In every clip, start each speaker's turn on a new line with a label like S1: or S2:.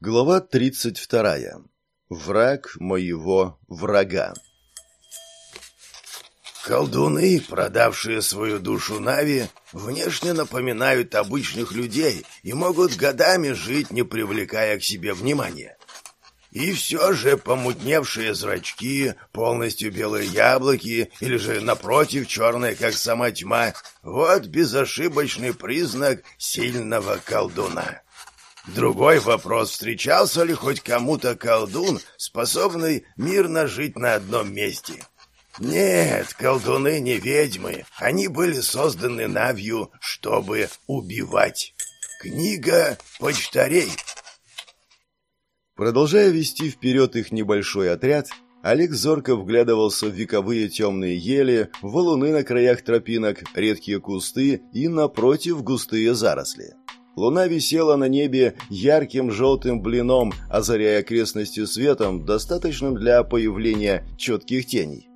S1: Глава 32. Враг моего врага.
S2: Колдуны, продавшие свою душу Нави, внешне напоминают обычных людей и могут годами жить, не привлекая к себе внимания. И все же помутневшие зрачки, полностью белые яблоки или же, напротив, черные, как сама тьма — вот безошибочный признак сильного колдуна. Другой вопрос, встречался ли хоть кому-то колдун, способный мирно жить на одном месте? Нет, колдуны не ведьмы, они были созданы Навью, чтобы убивать. Книга почтарей.
S1: Продолжая вести вперед их небольшой отряд, Олег зорко вглядывался в вековые темные ели, валуны на краях тропинок, редкие кусты и, напротив, густые заросли. Луна висела на небе ярким желтым блином, озаряя окрестности светом, достаточным для появления четких теней.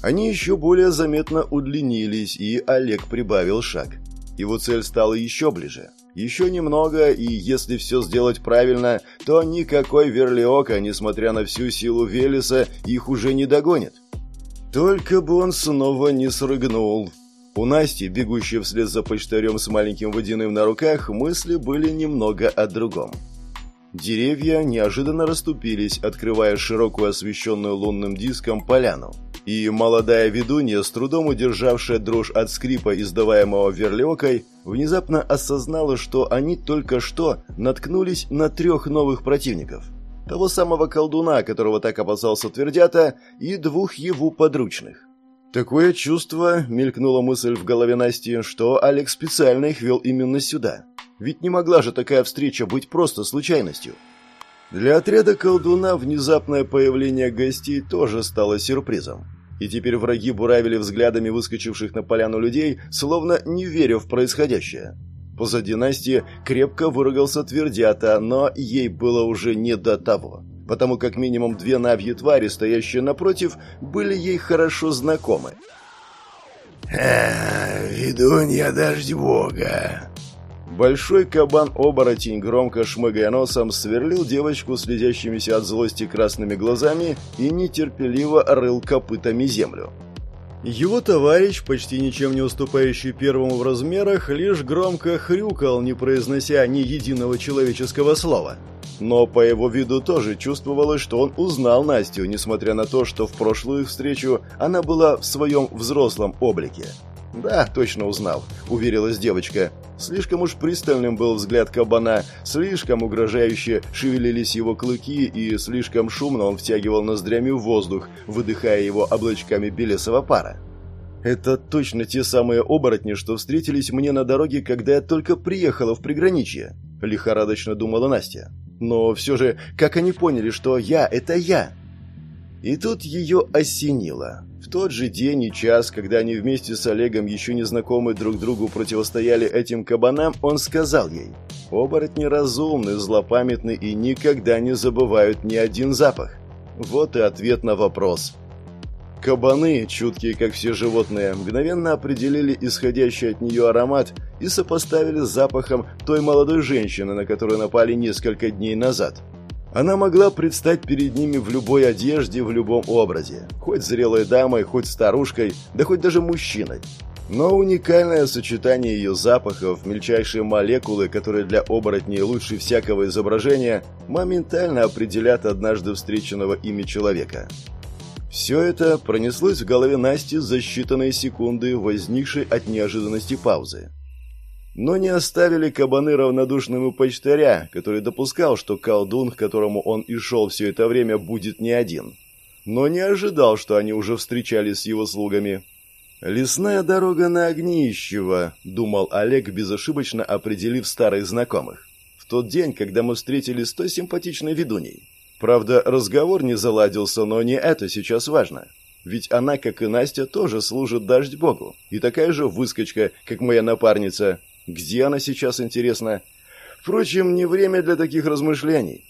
S1: Они еще более заметно удлинились, и Олег прибавил шаг. Его цель стала еще ближе. Еще немного, и если все сделать правильно, то никакой Верлиока, несмотря на всю силу Велеса, их уже не догонит. Только бы он снова не срыгнул. У Насти, бегущей вслед за почтарем с маленьким водяным на руках, мысли были немного о другом. Деревья неожиданно расступились, открывая широкую освещенную лунным диском поляну. И молодая ведунья, с трудом удержавшая дрожь от скрипа, издаваемого верлиокой, внезапно осознала, что они только что наткнулись на трех новых противников. Того самого колдуна, которого так опасался Твердята, и двух его подручных. Такое чувство, мелькнула мысль в голове Насти, что Алекс специально их вел именно сюда. Ведь не могла же такая встреча быть просто случайностью. Для отряда колдуна внезапное появление гостей тоже стало сюрпризом. И теперь враги буравили взглядами выскочивших на поляну людей, словно не веря в происходящее. Позади Насти крепко выругался твердята, но ей было уже не до того потому как минимум две навьи твари, стоящие напротив, были ей хорошо знакомы.
S2: «Э, «Ведунья дождь бога!»
S1: Большой кабан-оборотень, громко шмыгая носом, сверлил девочку следящимися от злости красными глазами и нетерпеливо рыл копытами землю. Его товарищ, почти ничем не уступающий первому в размерах, лишь громко хрюкал, не произнося ни единого человеческого слова. Но по его виду тоже чувствовалось, что он узнал Настю, несмотря на то, что в прошлую встречу она была в своем взрослом облике. «Да, точно узнал», — уверилась девочка. Слишком уж пристальным был взгляд кабана, слишком угрожающе шевелились его клыки и слишком шумно он втягивал ноздрями воздух, выдыхая его облачками белесого пара. «Это точно те самые оборотни, что встретились мне на дороге, когда я только приехала в приграничье», — лихорадочно думала Настя. Но все же, как они поняли, что я — это я? И тут ее осенило. В тот же день и час, когда они вместе с Олегом, еще не знакомы друг другу, противостояли этим кабанам, он сказал ей, «Оборотни разумны, злопамятны и никогда не забывают ни один запах». Вот и ответ на вопрос – Кабаны, чуткие как все животные, мгновенно определили исходящий от нее аромат и сопоставили с запахом той молодой женщины, на которую напали несколько дней назад. Она могла предстать перед ними в любой одежде, в любом образе. Хоть зрелой дамой, хоть старушкой, да хоть даже мужчиной. Но уникальное сочетание ее запахов, мельчайшие молекулы, которые для оборотней лучше всякого изображения, моментально определят однажды встреченного ими человека. Все это пронеслось в голове Насти за считанные секунды, возникшей от неожиданности паузы. Но не оставили кабаны равнодушным у почтаря, который допускал, что колдун, к которому он и шел все это время, будет не один. Но не ожидал, что они уже встречались с его слугами. «Лесная дорога на Огнищево», — думал Олег, безошибочно определив старых знакомых. «В тот день, когда мы встретились с той симпатичной ведуней». Правда, разговор не заладился, но не это сейчас важно. Ведь она, как и Настя, тоже служит дождь богу. И такая же выскочка, как моя напарница. Где она сейчас, интересно? Впрочем, не время для таких размышлений.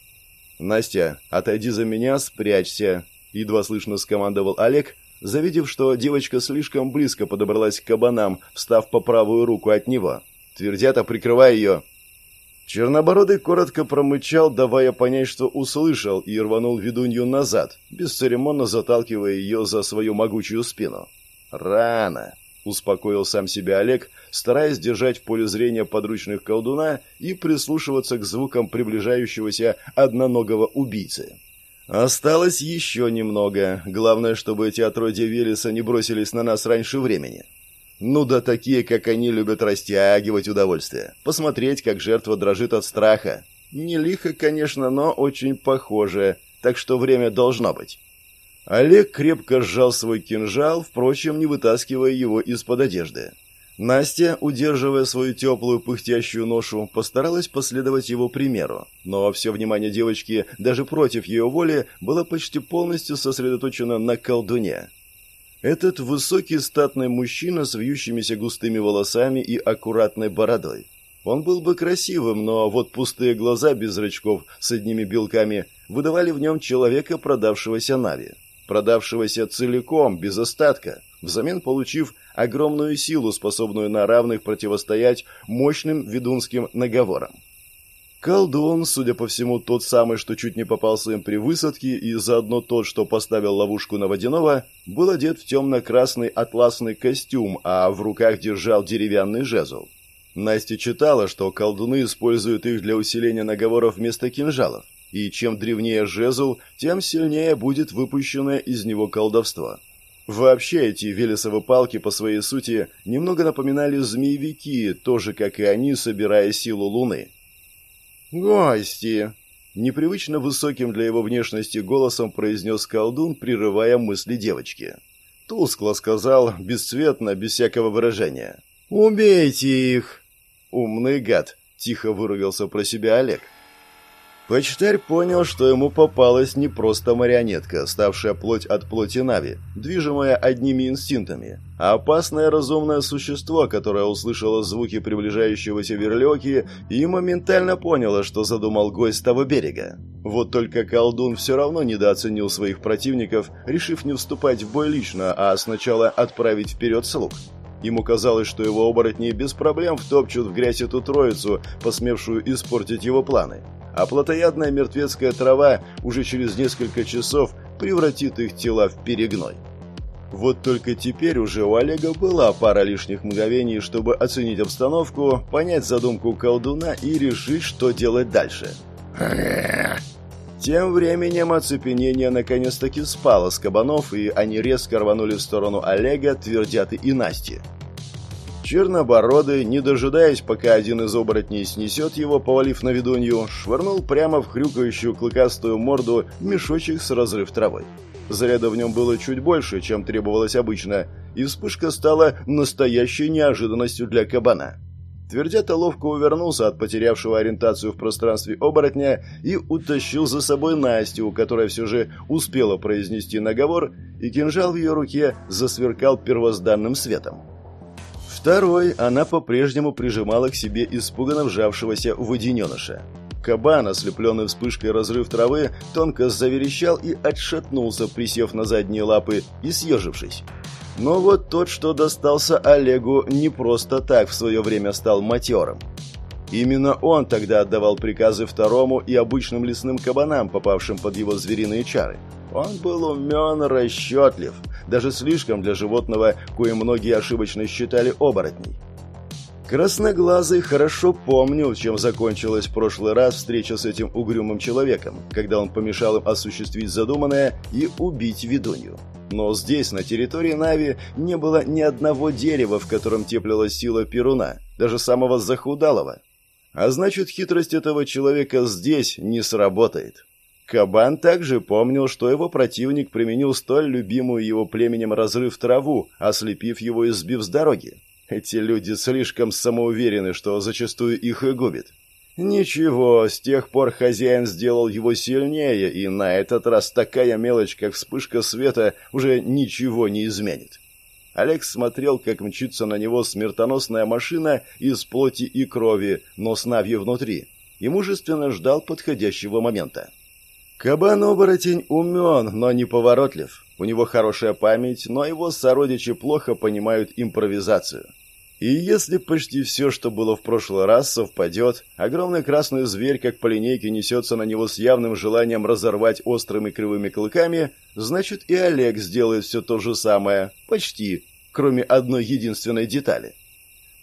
S1: «Настя, отойди за меня, спрячься», — едва слышно скомандовал Олег, завидев, что девочка слишком близко подобралась к кабанам, встав по правую руку от него. «Твердята, прикрывай ее!» Чернобородый коротко промычал, давая понять, что услышал, и рванул ведунью назад, бесцеремонно заталкивая ее за свою могучую спину. «Рано!» — успокоил сам себя Олег, стараясь держать в поле зрения подручных колдуна и прислушиваться к звукам приближающегося одноногого убийцы. Осталось еще немного. Главное, чтобы эти отродья Велеса не бросились на нас раньше времени. Ну да такие, как они, любят растягивать удовольствие. Посмотреть, как жертва дрожит от страха. Не лихо, конечно, но очень похоже. Так что время должно быть. Олег крепко сжал свой кинжал, впрочем, не вытаскивая его из-под одежды. Настя, удерживая свою теплую пыхтящую ношу, постаралась последовать его примеру, но все внимание девочки, даже против ее воли, было почти полностью сосредоточено на колдуне. Этот высокий статный мужчина с вьющимися густыми волосами и аккуратной бородой. Он был бы красивым, но вот пустые глаза без зрачков с одними белками выдавали в нем человека, продавшегося Нави. Продавшегося целиком, без остатка, взамен получив огромную силу, способную на равных противостоять мощным ведунским наговорам. Колдун, судя по всему, тот самый, что чуть не попался им при высадке, и заодно тот, что поставил ловушку на водяного, был одет в темно-красный атласный костюм, а в руках держал деревянный жезл. Настя читала, что колдуны используют их для усиления наговоров вместо кинжалов, и чем древнее жезл, тем сильнее будет выпущенное из него колдовство. Вообще эти велесовы палки по своей сути немного напоминали змеевики, тоже как и они, собирая силу Луны. «Гости!» — непривычно высоким для его внешности голосом произнес колдун, прерывая мысли девочки. Тускло сказал, бесцветно, без всякого выражения. «Убейте их!» «Умный гад!» — тихо выругался про себя Олег. — Почтарь понял, что ему попалась не просто марионетка, ставшая плоть от плоти Нави, движимая одними инстинктами, а опасное разумное существо, которое услышало звуки приближающегося верлёки и моментально поняло, что задумал гость того берега. Вот только колдун все равно недооценил своих противников, решив не вступать в бой лично, а сначала отправить вперед слуг. Ему казалось, что его оборотни без проблем втопчут в грязь эту троицу, посмевшую испортить его планы а плотоядная мертвецкая трава уже через несколько часов превратит их тела в перегной. Вот только теперь уже у Олега была пара лишних мгновений, чтобы оценить обстановку, понять задумку колдуна и решить, что делать дальше. Тем временем оцепенение наконец-таки спало с кабанов, и они резко рванули в сторону Олега, Твердяты и Насти. Чернобородый, не дожидаясь, пока один из оборотней снесет его, повалив на ведунью, швырнул прямо в хрюкающую клыкастую морду мешочек с разрыв травой. Заряда в нем было чуть больше, чем требовалось обычно, и вспышка стала настоящей неожиданностью для кабана. Твердята ловко увернулся от потерявшего ориентацию в пространстве оборотня и утащил за собой Настю, которая все же успела произнести наговор, и кинжал в ее руке засверкал первозданным светом. Второй она по-прежнему прижимала к себе испуганно вжавшегося водененыша. Кабан, ослепленный вспышкой разрыв травы, тонко заверещал и отшатнулся, присев на задние лапы и съежившись. Но вот тот, что достался Олегу, не просто так в свое время стал матером. Именно он тогда отдавал приказы второму и обычным лесным кабанам, попавшим под его звериные чары. Он был умен, расчетлив, даже слишком для животного, кое многие ошибочно считали оборотней. Красноглазый хорошо помнил, чем закончилась прошлый раз встреча с этим угрюмым человеком, когда он помешал им осуществить задуманное и убить ведунью. Но здесь, на территории Нави, не было ни одного дерева, в котором теплилась сила Перуна, даже самого захудалого. А значит, хитрость этого человека здесь не сработает. Кабан также помнил, что его противник применил столь любимую его племенем разрыв траву, ослепив его и сбив с дороги. Эти люди слишком самоуверены, что зачастую их и губит. Ничего, с тех пор хозяин сделал его сильнее, и на этот раз такая мелочь, как вспышка света, уже ничего не изменит. Олег смотрел, как мчится на него смертоносная машина из плоти и крови, но с внутри, и мужественно ждал подходящего момента. Кабан-оборотень умен, но не поворотлив. У него хорошая память, но его сородичи плохо понимают импровизацию. И если почти все, что было в прошлый раз, совпадет, огромный красный зверь, как по линейке, несется на него с явным желанием разорвать острыми кривыми клыками, значит и Олег сделает все то же самое, почти, кроме одной единственной детали.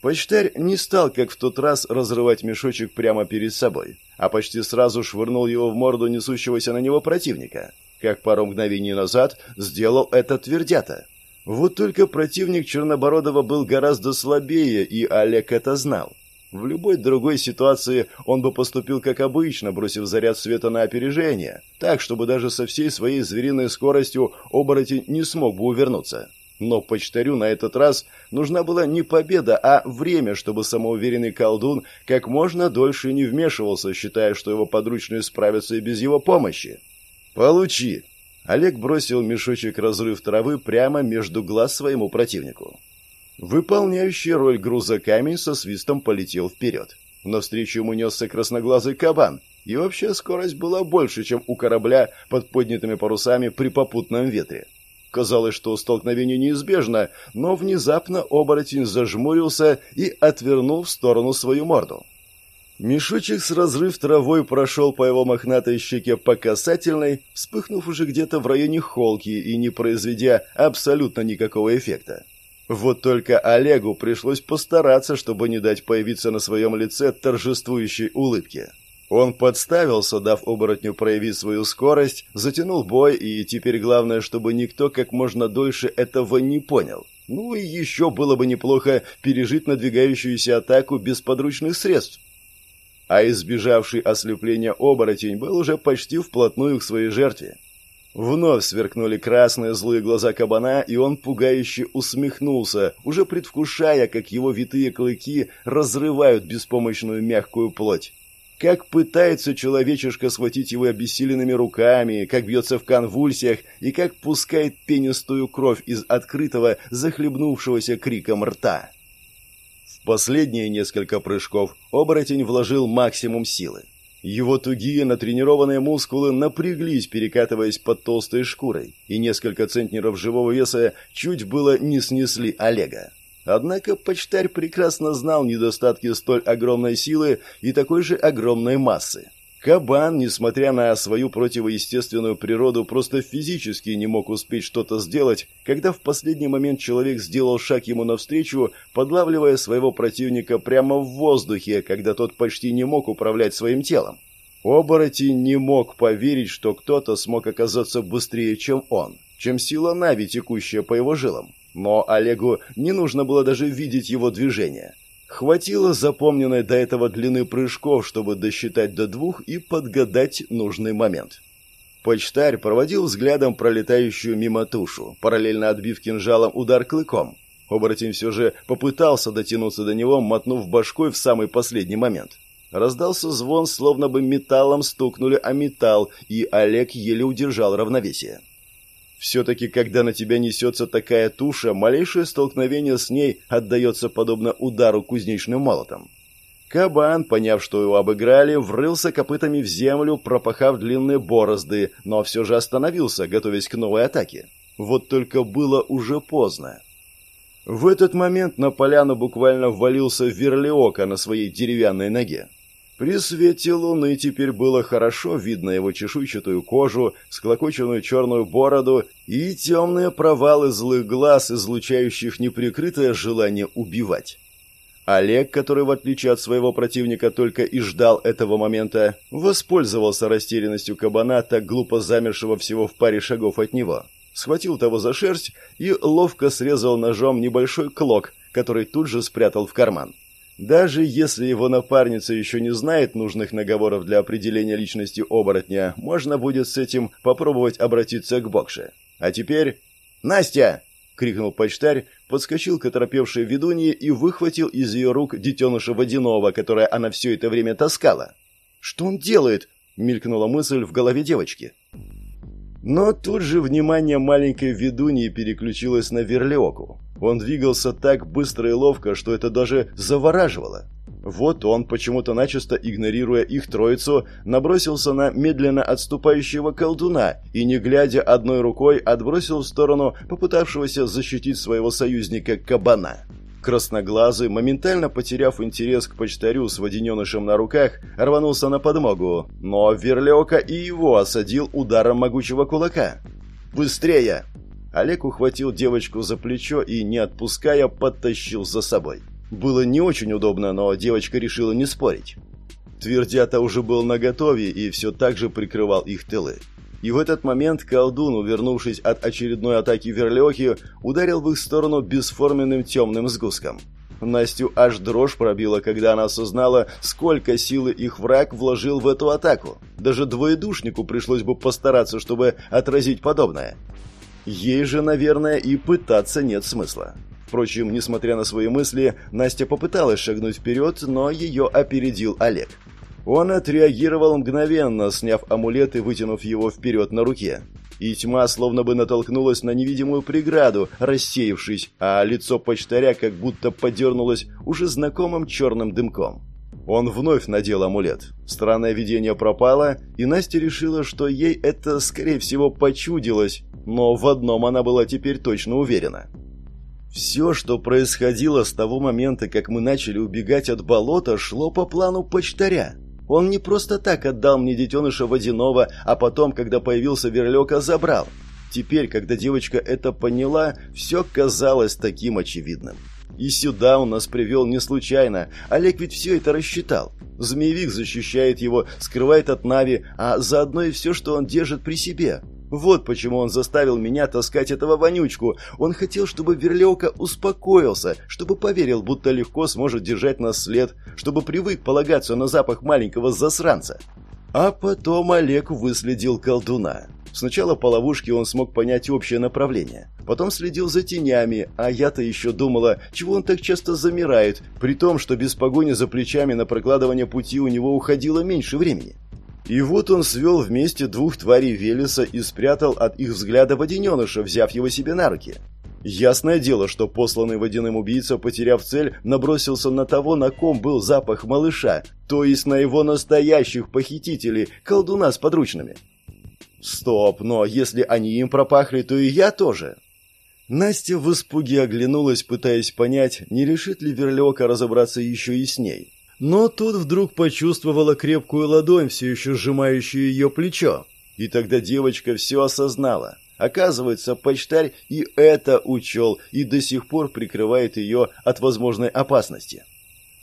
S1: Почтарь не стал, как в тот раз, разрывать мешочек прямо перед собой, а почти сразу швырнул его в морду несущегося на него противника, как пару мгновений назад сделал это твердята. Вот только противник Чернобородова был гораздо слабее, и Олег это знал. В любой другой ситуации он бы поступил как обычно, бросив заряд света на опережение, так, чтобы даже со всей своей звериной скоростью оборотень не смог бы увернуться. Но почтарю на этот раз нужна была не победа, а время, чтобы самоуверенный колдун как можно дольше не вмешивался, считая, что его подручные справятся и без его помощи. «Получи!» Олег бросил мешочек разрыв травы прямо между глаз своему противнику. Выполняющий роль груза камень со свистом полетел вперед. Навстречу ему несся красноглазый кабан, и вообще скорость была больше, чем у корабля под поднятыми парусами при попутном ветре. Казалось, что столкновение неизбежно, но внезапно оборотень зажмурился и отвернул в сторону свою морду. Мешочек с разрыв травой прошел по его мохнатой щеке по касательной, вспыхнув уже где-то в районе холки и не произведя абсолютно никакого эффекта. Вот только Олегу пришлось постараться, чтобы не дать появиться на своем лице торжествующей улыбки. Он подставился, дав оборотню проявить свою скорость, затянул бой, и теперь главное, чтобы никто как можно дольше этого не понял. Ну и еще было бы неплохо пережить надвигающуюся атаку без подручных средств а избежавший ослепления оборотень был уже почти вплотную к своей жертве. Вновь сверкнули красные злые глаза кабана, и он пугающе усмехнулся, уже предвкушая, как его витые клыки разрывают беспомощную мягкую плоть. Как пытается человечишка схватить его обессиленными руками, как бьется в конвульсиях и как пускает пенистую кровь из открытого, захлебнувшегося криком рта. Последние несколько прыжков оборотень вложил максимум силы. Его тугие натренированные мускулы напряглись, перекатываясь под толстой шкурой, и несколько центнеров живого веса чуть было не снесли Олега. Однако почтарь прекрасно знал недостатки столь огромной силы и такой же огромной массы. Кабан, несмотря на свою противоестественную природу, просто физически не мог успеть что-то сделать, когда в последний момент человек сделал шаг ему навстречу, подлавливая своего противника прямо в воздухе, когда тот почти не мог управлять своим телом. Оборотень не мог поверить, что кто-то смог оказаться быстрее, чем он, чем сила Нави, текущая по его жилам. Но Олегу не нужно было даже видеть его движения. Хватило запомненной до этого длины прыжков, чтобы досчитать до двух и подгадать нужный момент. Почтарь проводил взглядом пролетающую мимо тушу, параллельно отбив кинжалом удар клыком. Оборотень все же попытался дотянуться до него, мотнув башкой в самый последний момент. Раздался звон, словно бы металлом стукнули о металл, и Олег еле удержал равновесие. Все-таки, когда на тебя несется такая туша, малейшее столкновение с ней отдается подобно удару кузнечным молотом. Кабан, поняв, что его обыграли, врылся копытами в землю, пропахав длинные борозды, но все же остановился, готовясь к новой атаке. Вот только было уже поздно. В этот момент на поляну буквально ввалился Верлиока на своей деревянной ноге. При свете луны теперь было хорошо видно его чешуйчатую кожу, склокоченную черную бороду и темные провалы злых глаз, излучающих неприкрытое желание убивать. Олег, который, в отличие от своего противника, только и ждал этого момента, воспользовался растерянностью кабана, так глупо замершего всего в паре шагов от него. Схватил того за шерсть и ловко срезал ножом небольшой клок, который тут же спрятал в карман. Даже если его напарница еще не знает нужных наговоров для определения личности оборотня, можно будет с этим попробовать обратиться к Бокше. А теперь... «Настя!» — крикнул почтарь, подскочил к оторопевшей ведунье и выхватил из ее рук детеныша водяного, которое она все это время таскала. «Что он делает?» — мелькнула мысль в голове девочки. Но тут же внимание маленькой ведуньи переключилось на Верлиоку. Он двигался так быстро и ловко, что это даже завораживало. Вот он, почему-то начисто игнорируя их троицу, набросился на медленно отступающего колдуна и, не глядя одной рукой, отбросил в сторону попытавшегося защитить своего союзника кабана. Красноглазый, моментально потеряв интерес к почтарю с водененышем на руках, рванулся на подмогу, но Верлёка и его осадил ударом могучего кулака. «Быстрее!» Олег ухватил девочку за плечо и, не отпуская, подтащил за собой. Было не очень удобно, но девочка решила не спорить. Твердята уже был наготове и все так же прикрывал их тылы. И в этот момент колдун, увернувшись от очередной атаки Верлехи, ударил в их сторону бесформенным темным сгустком. Настю аж дрожь пробила, когда она осознала, сколько силы их враг вложил в эту атаку. Даже двоедушнику пришлось бы постараться, чтобы отразить подобное. Ей же, наверное, и пытаться нет смысла. Впрочем, несмотря на свои мысли, Настя попыталась шагнуть вперед, но ее опередил Олег. Он отреагировал мгновенно, сняв амулет и вытянув его вперед на руке. И тьма словно бы натолкнулась на невидимую преграду, рассеявшись, а лицо почтаря как будто подернулось уже знакомым черным дымком. Он вновь надел амулет. Странное видение пропало, и Настя решила, что ей это, скорее всего, почудилось, но в одном она была теперь точно уверена. Все, что происходило с того момента, как мы начали убегать от болота, шло по плану почтаря. Он не просто так отдал мне детеныша водяного, а потом, когда появился верлека, забрал. Теперь, когда девочка это поняла, все казалось таким очевидным. И сюда он нас привел не случайно. Олег ведь все это рассчитал. Змеевик защищает его, скрывает от Нави, а заодно и все, что он держит при себе. Вот почему он заставил меня таскать этого вонючку. Он хотел, чтобы Верлеука успокоился, чтобы поверил, будто легко сможет держать нас след, чтобы привык полагаться на запах маленького засранца. А потом Олег выследил колдуна. Сначала по ловушке он смог понять общее направление. Потом следил за тенями, а я-то еще думала, чего он так часто замирает, при том, что без погони за плечами на прокладывание пути у него уходило меньше времени. И вот он свел вместе двух тварей Велеса и спрятал от их взгляда водененыша, взяв его себе на руки. Ясное дело, что посланный водяным убийца, потеряв цель, набросился на того, на ком был запах малыша, то есть на его настоящих похитителей, колдуна с подручными. Стоп, но если они им пропахли, то и я тоже. Настя в испуге оглянулась, пытаясь понять, не решит ли Верлёка разобраться еще и с ней. Но тут вдруг почувствовала крепкую ладонь, все еще сжимающую ее плечо. И тогда девочка все осознала. Оказывается, почтарь и это учел, и до сих пор прикрывает ее от возможной опасности.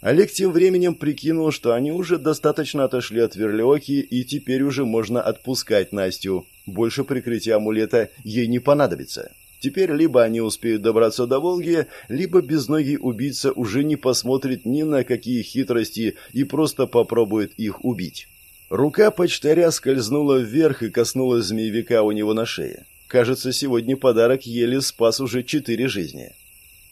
S1: Олег тем временем прикинул, что они уже достаточно отошли от верлеоки, и теперь уже можно отпускать Настю. Больше прикрытия амулета ей не понадобится. Теперь либо они успеют добраться до Волги, либо безногий убийца уже не посмотрит ни на какие хитрости и просто попробует их убить. Рука почтаря скользнула вверх и коснулась змеевика у него на шее. Кажется, сегодня подарок еле спас уже четыре жизни.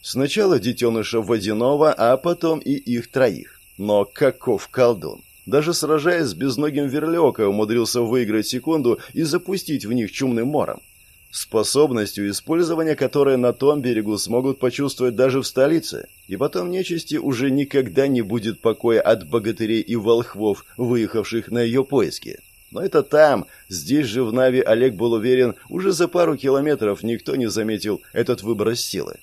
S1: Сначала детеныша водяного, а потом и их троих. Но каков колдун! Даже сражаясь с безногим верлёка, умудрился выиграть секунду и запустить в них чумным мором способностью использования которой на том берегу смогут почувствовать даже в столице, и потом нечисти уже никогда не будет покоя от богатырей и волхвов, выехавших на ее поиски. Но это там, здесь же в Нави Олег был уверен, уже за пару километров никто не заметил этот выброс силы.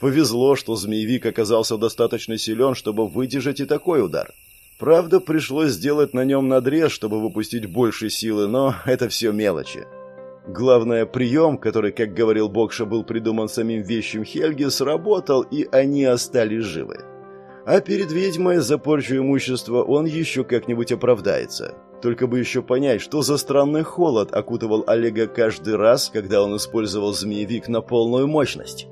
S1: Повезло, что змеевик оказался достаточно силен, чтобы выдержать и такой удар. Правда, пришлось сделать на нем надрез, чтобы выпустить больше силы, но это все мелочи. Главное, прием, который, как говорил Бокша, был придуман самим вещим Хельги, сработал, и они остались живы. А перед ведьмой за порчу имущества он еще как-нибудь оправдается. Только бы еще понять, что за странный холод окутывал Олега каждый раз, когда он использовал змеевик на полную мощность.